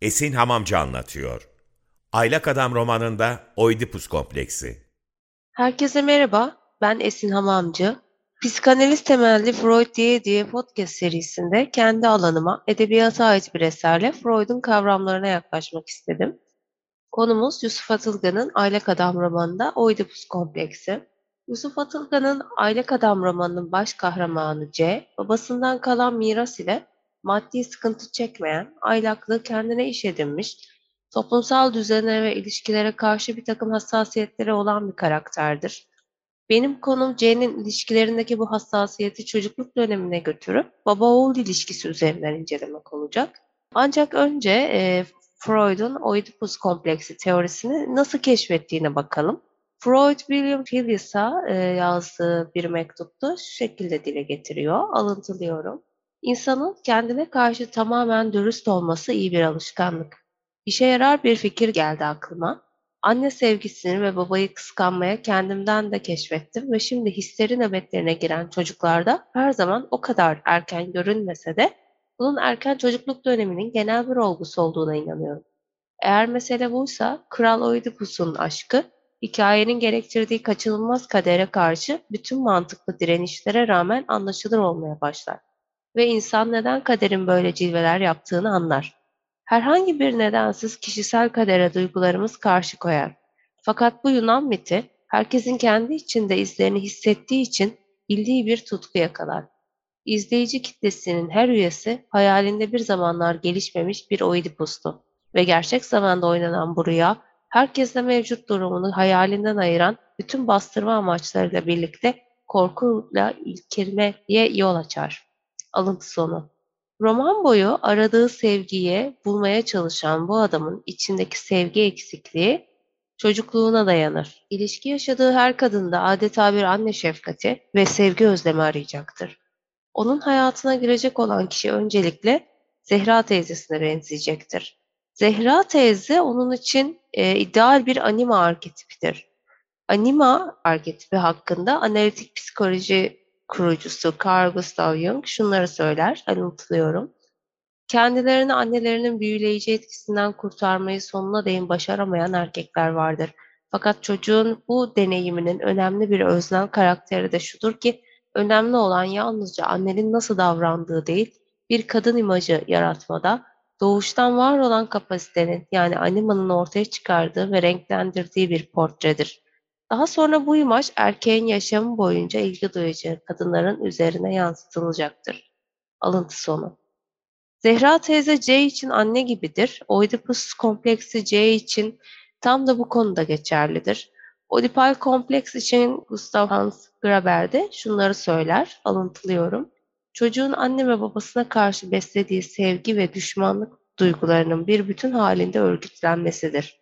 Esin Hamamcı anlatıyor. Aylak Adam romanında Oidipus kompleksi. Herkese merhaba, ben Esin Hamamcı. Psikanaliz temelli Freud diye diye podcast serisinde kendi alanıma edebiyata ait bir eserle Freud'un kavramlarına yaklaşmak istedim. Konumuz Yusuf Atılgan'ın Aylak Adam romanında Oidipus kompleksi. Yusuf Atılgan'ın Aylak Adam romanının baş kahramanı C, babasından kalan miras ile maddi sıkıntı çekmeyen, aylaklığı kendine iş edinmiş, toplumsal düzene ve ilişkilere karşı bir takım hassasiyetleri olan bir karakterdir. Benim konum C'nin ilişkilerindeki bu hassasiyeti çocukluk dönemine götürüp baba-oğul ilişkisi üzerinden incelemek olacak. Ancak önce e, Freud'un Oedipus kompleksi teorisini nasıl keşfettiğine bakalım. Freud, William Phillips'a e, yazdığı bir mektupta şu şekilde dile getiriyor, alıntılıyorum. İnsanın kendine karşı tamamen dürüst olması iyi bir alışkanlık. İşe yarar bir fikir geldi aklıma. Anne sevgisini ve babayı kıskanmaya kendimden de keşfettim ve şimdi histeri nöbetlerine giren çocuklarda her zaman o kadar erken görünmese de bunun erken çocukluk döneminin genel bir olgusu olduğuna inanıyorum. Eğer mesele buysa Kral Oidipus'un aşkı, hikayenin gerektirdiği kaçınılmaz kadere karşı bütün mantıklı direnişlere rağmen anlaşılır olmaya başlar ve insan neden kaderin böyle cilveler yaptığını anlar. Herhangi bir nedensiz kişisel kadere duygularımız karşı koyar. Fakat bu Yunan miti herkesin kendi içinde izlerini hissettiği için bildiği bir tutku yakalar. İzleyici kitlesinin her üyesi hayalinde bir zamanlar gelişmemiş bir Oidipus'tu ve gerçek zamanda oynanan bu rüya herkesle mevcut durumunu hayalinden ayıran bütün bastırma amaçlarıyla birlikte korkuyla ilkelmeye yol açar. Alıntı sonu. Roman boyu aradığı sevgiye bulmaya çalışan bu adamın içindeki sevgi eksikliği çocukluğuna dayanır. İlişki yaşadığı her kadında adeta bir anne şefkati ve sevgi özlemi arayacaktır. Onun hayatına girecek olan kişi öncelikle Zehra teyzesine benzeyecektir. Zehra teyze onun için e, ideal bir anima arketipidir. Anima arketipi hakkında analitik psikoloji kurucusu Carl Gustav Jung şunları söyler, alıntılıyorum. Kendilerini annelerinin büyüleyici etkisinden kurtarmayı sonuna değin başaramayan erkekler vardır. Fakat çocuğun bu deneyiminin önemli bir öznel karakteri de şudur ki, önemli olan yalnızca annenin nasıl davrandığı değil, bir kadın imajı yaratmada, doğuştan var olan kapasitenin yani animanın ortaya çıkardığı ve renklendirdiği bir portredir. Daha sonra bu imaj erkeğin yaşamı boyunca ilgi duyacağı kadınların üzerine yansıtılacaktır. Alıntı sonu. Zehra teyze C için anne gibidir. Oedipus kompleksi C için tam da bu konuda geçerlidir. Oedipal kompleks için Gustav Hans Graber de şunları söyler, alıntılıyorum. Çocuğun anne ve babasına karşı beslediği sevgi ve düşmanlık duygularının bir bütün halinde örgütlenmesidir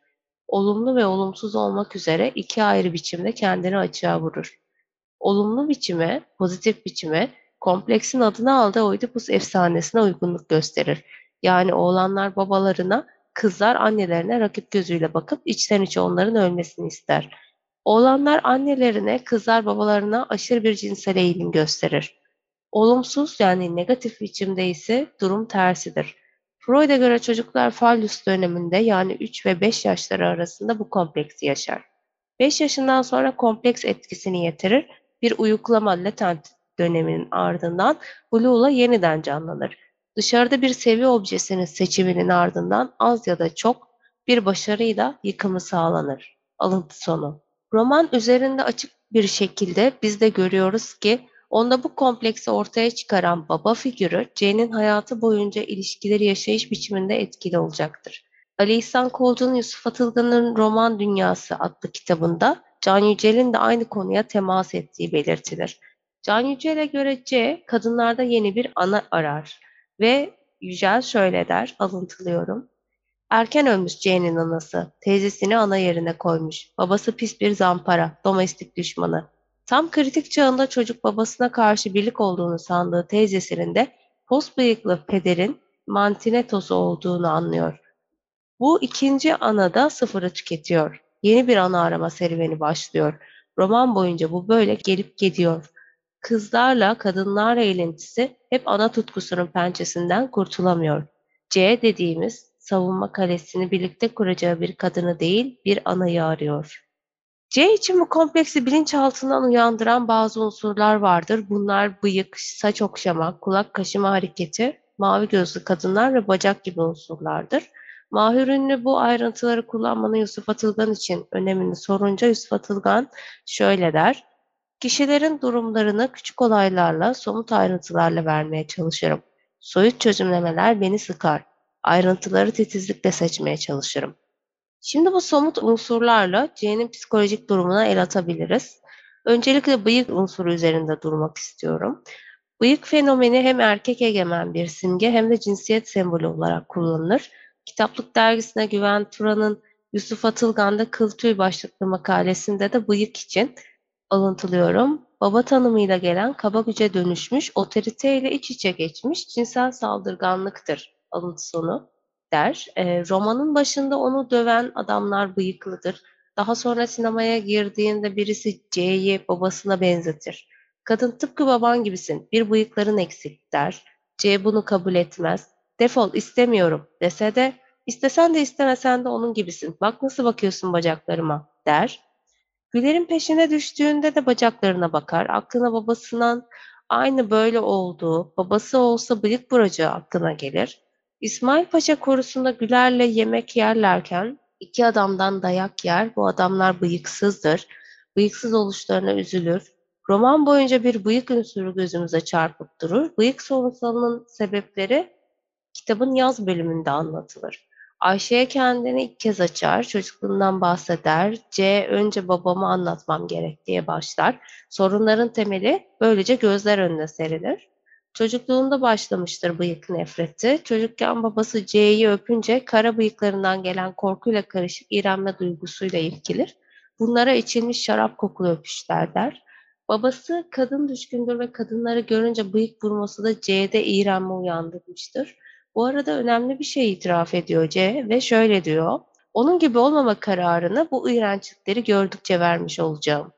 olumlu ve olumsuz olmak üzere iki ayrı biçimde kendini açığa vurur. Olumlu biçime, pozitif biçime, kompleksin adını aldığı Oidipus efsanesine uygunluk gösterir. Yani oğlanlar babalarına, kızlar annelerine rakip gözüyle bakıp içten içe onların ölmesini ister. Oğlanlar annelerine, kızlar babalarına aşırı bir cinsel eğilim gösterir. Olumsuz yani negatif biçimde ise durum tersidir. Freud'a göre çocuklar fallus döneminde yani 3 ve 5 yaşları arasında bu kompleksi yaşar. 5 yaşından sonra kompleks etkisini yitirir, bir uyuklama latent döneminin ardından Blue'la yeniden canlanır. Dışarıda bir seviye objesinin seçiminin ardından az ya da çok bir başarıyla yıkımı sağlanır. Alıntı sonu. Roman üzerinde açık bir şekilde biz de görüyoruz ki onda bu kompleksi ortaya çıkaran baba figürü Jane'in hayatı boyunca ilişkileri yaşayış biçiminde etkili olacaktır. Ali İhsan Kolcu'nun Yusuf Atılgan'ın Roman Dünyası adlı kitabında Can Yücel'in de aynı konuya temas ettiği belirtilir. Can Yücel'e göre C, kadınlarda yeni bir ana arar ve Yücel şöyle der, alıntılıyorum. Erken ölmüş C'nin anası, teyzesini ana yerine koymuş. Babası pis bir zampara, domestik düşmanı. Tam kritik çağında çocuk babasına karşı birlik olduğunu sandığı teyzesinin de pos bıyıklı pederin mantinetosu olduğunu anlıyor. Bu ikinci ana da sıfırı tüketiyor. Yeni bir ana arama serüveni başlıyor. Roman boyunca bu böyle gelip gidiyor. Kızlarla, kadınlarla ilintisi hep ana tutkusunun pençesinden kurtulamıyor. C dediğimiz savunma kalesini birlikte kuracağı bir kadını değil, bir anayı arıyor. C için bu kompleksi bilinçaltından uyandıran bazı unsurlar vardır. Bunlar bıyık, saç okşama, kulak kaşıma hareketi, mavi gözlü kadınlar ve bacak gibi unsurlardır. Mahir Ünlü bu ayrıntıları kullanmanın Yusuf Atılgan için önemini sorunca Yusuf Atılgan şöyle der. Kişilerin durumlarını küçük olaylarla, somut ayrıntılarla vermeye çalışırım. Soyut çözümlemeler beni sıkar. Ayrıntıları titizlikle seçmeye çalışırım. Şimdi bu somut unsurlarla C'nin psikolojik durumuna el atabiliriz. Öncelikle bıyık unsuru üzerinde durmak istiyorum. Bıyık fenomeni hem erkek egemen bir simge hem de cinsiyet sembolü olarak kullanılır. Kitaplık dergisine Güven Turan'ın Yusuf Atılgan'da Kıl Tüy başlıklı makalesinde de bıyık için alıntılıyorum. Baba tanımıyla gelen kaba güce dönüşmüş, otoriteyle iç içe geçmiş cinsel saldırganlıktır alıntı sonu der. E, romanın başında onu döven adamlar bıyıklıdır. Daha sonra sinemaya girdiğinde birisi C'yi babasına benzetir. Kadın tıpkı baban gibisin, bir bıyıkların eksik der. C bunu kabul etmez. Defol istemiyorum dese de istesen de istemesen de onun gibisin. Bak nasıl bakıyorsun bacaklarıma der. Güler'in peşine düştüğünde de bacaklarına bakar. Aklına babasından aynı böyle olduğu, babası olsa bıyık vuracağı aklına gelir. İsmail Paşa korusunda Güler'le yemek yerlerken iki adamdan dayak yer. Bu adamlar bıyıksızdır. Bıyıksız oluşlarına üzülür. Roman boyunca bir bıyık unsuru gözümüze çarpıp durur. Bıyık sorunsalının sebepleri kitabın yaz bölümünde anlatılır. Ayşe'ye kendini ilk kez açar, çocukluğundan bahseder. C önce babamı anlatmam gerek diye başlar. Sorunların temeli böylece gözler önüne serilir. Çocukluğunda başlamıştır bıyık nefreti. Çocukken babası C'yi öpünce kara bıyıklarından gelen korkuyla karışık iğrenme duygusuyla ilgilir. Bunlara içilmiş şarap kokulu öpüşler der. Babası kadın düşkündür ve kadınları görünce bıyık vurması da C'de iğrenme uyandırmıştır. Bu arada önemli bir şey itiraf ediyor C ve şöyle diyor. Onun gibi olmama kararını bu iğrençlikleri gördükçe vermiş olacağım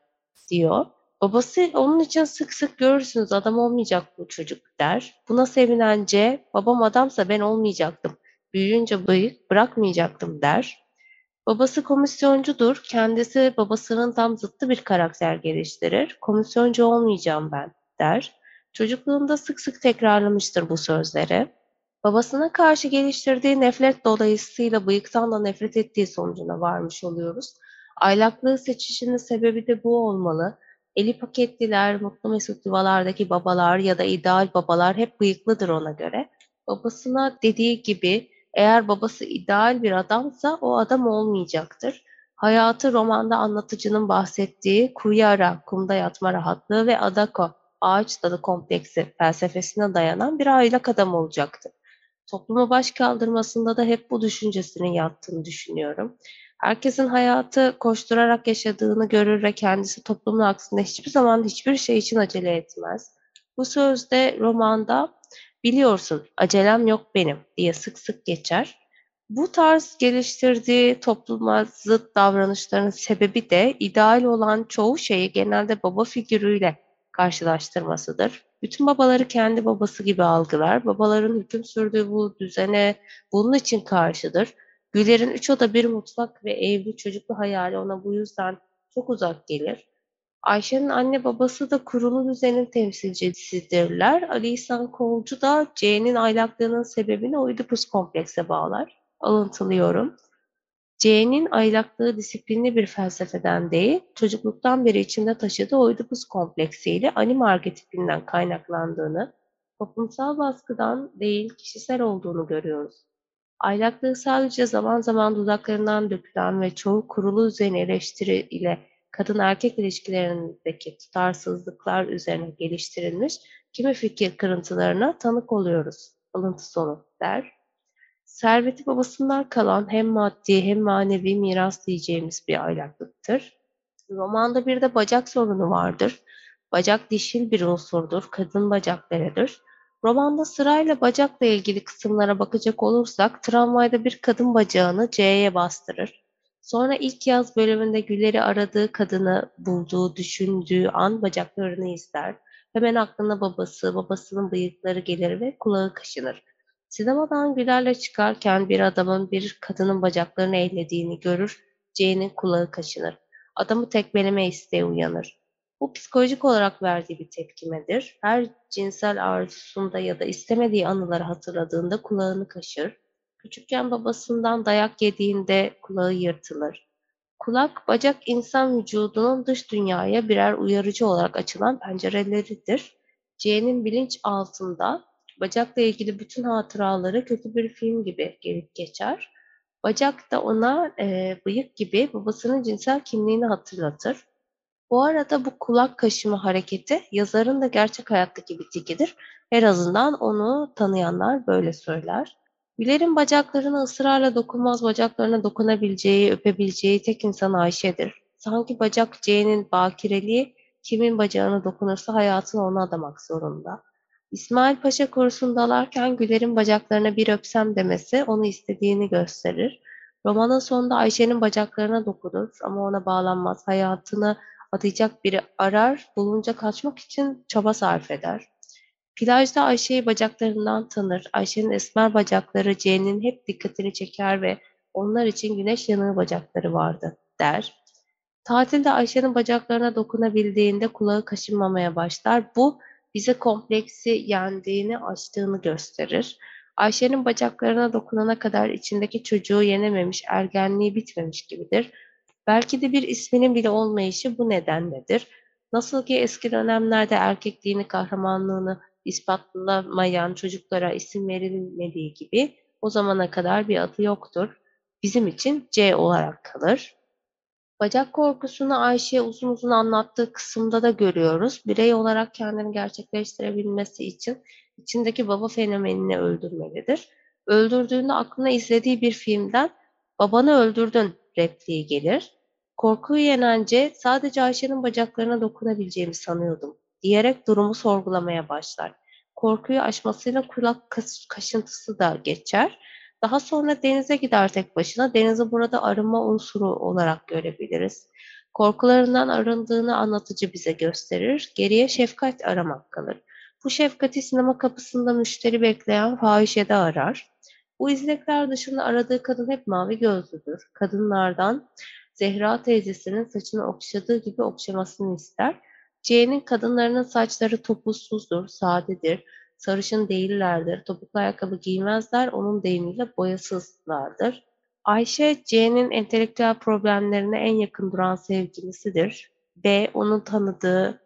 diyor. Babası onun için sık sık görürsünüz adam olmayacak bu çocuk der. Buna sevinen C, babam adamsa ben olmayacaktım. Büyüyünce bıyık bırakmayacaktım der. Babası komisyoncudur. Kendisi babasının tam zıttı bir karakter geliştirir. Komisyoncu olmayacağım ben der. Çocukluğunda sık sık tekrarlamıştır bu sözleri. Babasına karşı geliştirdiği nefret dolayısıyla bıyıktan da nefret ettiği sonucuna varmış oluyoruz. Aylaklığı seçişinin sebebi de bu olmalı. Eli paketliler, mutlu mesut yuvalardaki babalar ya da ideal babalar hep bıyıklıdır ona göre. Babasına dediği gibi eğer babası ideal bir adamsa o adam olmayacaktır. Hayatı romanda anlatıcının bahsettiği kuyara, kumda yatma rahatlığı ve adako, ağaç dalı kompleksi felsefesine dayanan bir aylak adam olacaktır. Topluma baş kaldırmasında da hep bu düşüncesinin yattığını düşünüyorum. Herkesin hayatı koşturarak yaşadığını görür ve kendisi toplumun aksine hiçbir zaman hiçbir şey için acele etmez. Bu sözde romanda biliyorsun acelem yok benim diye sık sık geçer. Bu tarz geliştirdiği topluma zıt davranışların sebebi de ideal olan çoğu şeyi genelde baba figürüyle karşılaştırmasıdır. Bütün babaları kendi babası gibi algılar. Babaların hüküm sürdüğü bu düzene bunun için karşıdır. Güler'in üç oda bir mutfak ve evli çocuklu hayali ona bu yüzden çok uzak gelir. Ayşe'nin anne babası da kurulu düzenin temsilcisidirler. Ali İhsan Kolcu da C'nin aylaklığının sebebini Oidipus komplekse bağlar. Alıntılıyorum. C'nin aylaklığı disiplinli bir felsefeden değil, çocukluktan beri içinde taşıdığı Oidipus kompleksiyle anime arketipinden kaynaklandığını, toplumsal baskıdan değil kişisel olduğunu görüyoruz. Aylaklığı sadece zaman zaman dudaklarından dökülen ve çoğu kurulu üzerine eleştiri ile kadın-erkek ilişkilerindeki tutarsızlıklar üzerine geliştirilmiş kimi fikir kırıntılarına tanık oluyoruz. Alıntı sonu der. Serveti babasından kalan hem maddi hem manevi miras diyeceğimiz bir aylaklıktır. Romanda bir de bacak sorunu vardır. Bacak dişil bir unsurdur, kadın bacaklarıdır. Romanda sırayla bacakla ilgili kısımlara bakacak olursak tramvayda bir kadın bacağını C'ye bastırır. Sonra ilk yaz bölümünde Güler'i aradığı kadını bulduğu, düşündüğü an bacaklarını ister. Hemen aklına babası, babasının bıyıkları gelir ve kulağı kaşınır. Sinemadan Güler'le çıkarken bir adamın bir kadının bacaklarını ellediğini görür, C'nin kulağı kaşınır. Adamı tekmeleme isteği uyanır. Bu psikolojik olarak verdiği bir tepkimedir. Her cinsel arzusunda ya da istemediği anıları hatırladığında kulağını kaşır. Küçükken babasından dayak yediğinde kulağı yırtılır. Kulak, bacak insan vücudunun dış dünyaya birer uyarıcı olarak açılan pencereleridir. C'nin bilinç altında bacakla ilgili bütün hatıraları kötü bir film gibi gelip geçer. Bacak da ona e, bıyık gibi babasının cinsel kimliğini hatırlatır. Bu arada bu kulak kaşıma hareketi yazarın da gerçek hayattaki bir tikidir. En azından onu tanıyanlar böyle söyler. Güler'in bacaklarına ısrarla dokunmaz bacaklarına dokunabileceği, öpebileceği tek insan Ayşe'dir. Sanki bacak C'nin bakireliği kimin bacağına dokunursa hayatını ona adamak zorunda. İsmail Paşa korusundalarken Güler'in bacaklarına bir öpsem demesi onu istediğini gösterir. Romanın sonunda Ayşe'nin bacaklarına dokunur ama ona bağlanmaz. Hayatını adayacak biri arar, bulunca kaçmak için çaba sarf eder. Plajda Ayşe'yi bacaklarından tanır. Ayşe'nin esmer bacakları C'nin hep dikkatini çeker ve onlar için güneş yanığı bacakları vardı der. Tatilde Ayşe'nin bacaklarına dokunabildiğinde kulağı kaşınmamaya başlar. Bu bize kompleksi yendiğini, açtığını gösterir. Ayşe'nin bacaklarına dokunana kadar içindeki çocuğu yenememiş, ergenliği bitmemiş gibidir. Belki de bir isminin bile olmayışı bu nedenledir. Nasıl ki eski dönemlerde erkekliğini, kahramanlığını ispatlamayan çocuklara isim verilmediği gibi o zamana kadar bir adı yoktur. Bizim için C olarak kalır. Bacak korkusunu Ayşe'ye uzun uzun anlattığı kısımda da görüyoruz. Birey olarak kendini gerçekleştirebilmesi için içindeki baba fenomenini öldürmelidir. Öldürdüğünde aklına izlediği bir filmden babanı öldürdün repliği gelir. Korkuyu yenence sadece Ayşe'nin bacaklarına dokunabileceğimi sanıyordum diyerek durumu sorgulamaya başlar. Korkuyu aşmasıyla kulak kaşıntısı da geçer. Daha sonra denize gider tek başına. Denizi burada arınma unsuru olarak görebiliriz. Korkularından arındığını anlatıcı bize gösterir. Geriye şefkat aramak kalır. Bu şefkati sinema kapısında müşteri bekleyen fahişede arar. Bu izlekler dışında aradığı kadın hep mavi gözlüdür. Kadınlardan Zehra teyzesinin saçını okşadığı gibi okşamasını ister. C'nin kadınlarının saçları topuzsuzdur, sadedir sarışın değillerdir. Topuklu ayakkabı giymezler. Onun deyimiyle boyasızlardır. Ayşe, C'nin entelektüel problemlerine en yakın duran sevgilisidir. B, onun tanıdığı,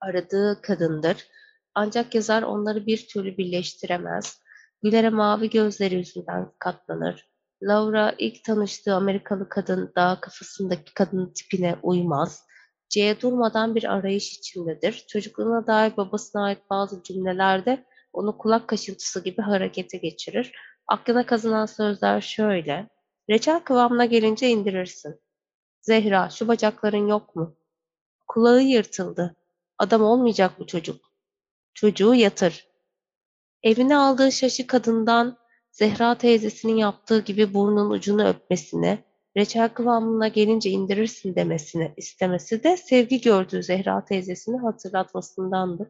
aradığı kadındır. Ancak yazar onları bir türlü birleştiremez. Güler'e mavi gözleri yüzünden katlanır. Laura ilk tanıştığı Amerikalı kadın daha kafasındaki kadın tipine uymaz. C durmadan bir arayış içindedir. Çocukluğuna dair babasına ait bazı cümlelerde onu kulak kaşıntısı gibi harekete geçirir. Aklına kazınan sözler şöyle. Reçel kıvamına gelince indirirsin. Zehra, şu bacakların yok mu? Kulağı yırtıldı. Adam olmayacak bu çocuk. Çocuğu yatır. Evine aldığı şaşı kadından Zehra teyzesinin yaptığı gibi burnun ucunu öpmesini, reçel kıvamına gelince indirirsin demesini istemesi de sevgi gördüğü Zehra teyzesini hatırlatmasındandır.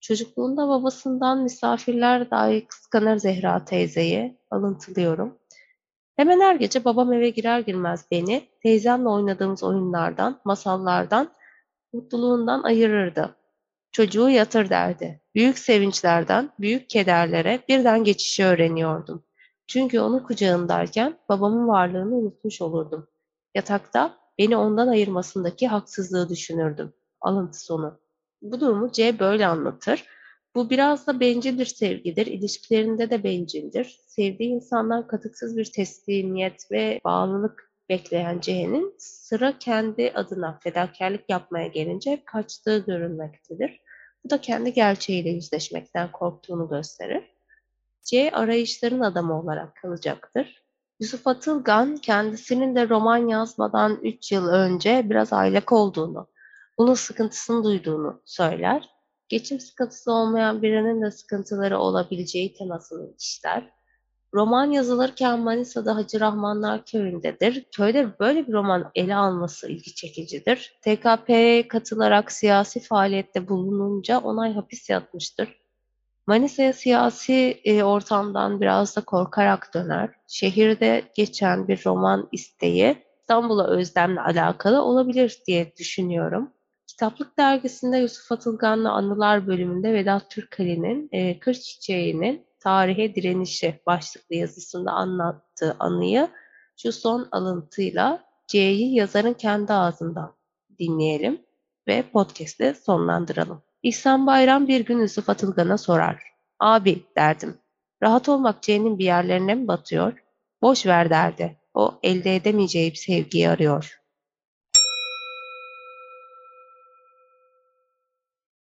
Çocukluğunda babasından misafirler dahi kıskanır Zehra teyzeyi. Alıntılıyorum. Hemen her gece babam eve girer girmez beni, teyzemle oynadığımız oyunlardan, masallardan, mutluluğundan ayırırdı. Çocuğu yatır derdi. Büyük sevinçlerden büyük kederlere birden geçişi öğreniyordum. Çünkü onu kucağındayken babamın varlığını unutmuş olurdum. Yatakta beni ondan ayırmasındaki haksızlığı düşünürdüm. Alıntı sonu. Bu durumu C böyle anlatır. Bu biraz da bencildir sevgidir. İlişkilerinde de bencildir. Sevdiği insandan katıksız bir teslimiyet ve bağlılık bekleyen C'nin sıra kendi adına fedakarlık yapmaya gelince kaçtığı görülmektedir. Bu da kendi gerçeğiyle yüzleşmekten korktuğunu gösterir. C arayışların adamı olarak kalacaktır. Yusuf Atılgan kendisinin de roman yazmadan 3 yıl önce biraz aylak olduğunu, bunun sıkıntısını duyduğunu söyler. Geçim sıkıntısı olmayan birinin de sıkıntıları olabileceği temasını işler. Roman yazılırken Manisa'da Hacı Rahmanlar Köyü'ndedir. Köyde böyle bir roman ele alması ilgi çekicidir. TKP'ye katılarak siyasi faaliyette bulununca onay hapis yatmıştır. Manisa'ya siyasi e, ortamdan biraz da korkarak döner. Şehirde geçen bir roman isteği İstanbul'a özlemle alakalı olabilir diye düşünüyorum. Kitaplık dergisinde Yusuf Atılgan'la Anılar bölümünde Vedat Türkali'nin e, Kır Çiçeği'nin Tarihe Direnişi başlıklı yazısında anlattığı anıyı şu son alıntıyla C'yi yazarın kendi ağzından dinleyelim ve podcast'i sonlandıralım. İhsan Bayram bir gün Yusuf Atılgan'a sorar. Abi derdim. Rahat olmak C'nin bir yerlerine mi batıyor? Boş ver derdi. O elde edemeyeceği bir sevgiyi arıyor.